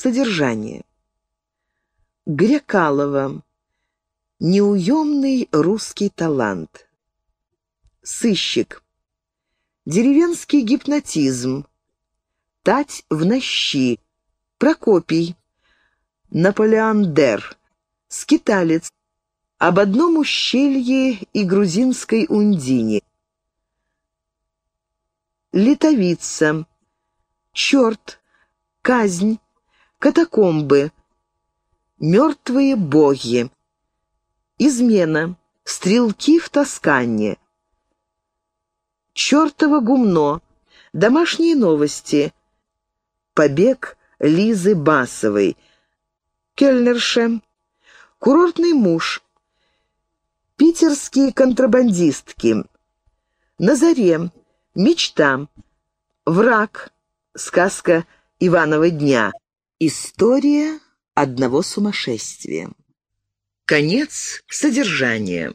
Содержание. Грекалова. Неуемный русский талант. Сыщик. Деревенский гипнотизм. Тать в нощи. Прокопий. Наполеондер. Скиталец. Об одном ущелье и грузинской ундине. Литовица. Черт. Казнь. Катакомбы. Мертвые боги. Измена. Стрелки в Тоскане. Чертово гумно. Домашние новости. Побег Лизы Басовой. Кельнерше. Курортный муж. Питерские контрабандистки. На заре. Мечта. Враг. Сказка Иванова дня. История одного сумасшествия. Конец содержания.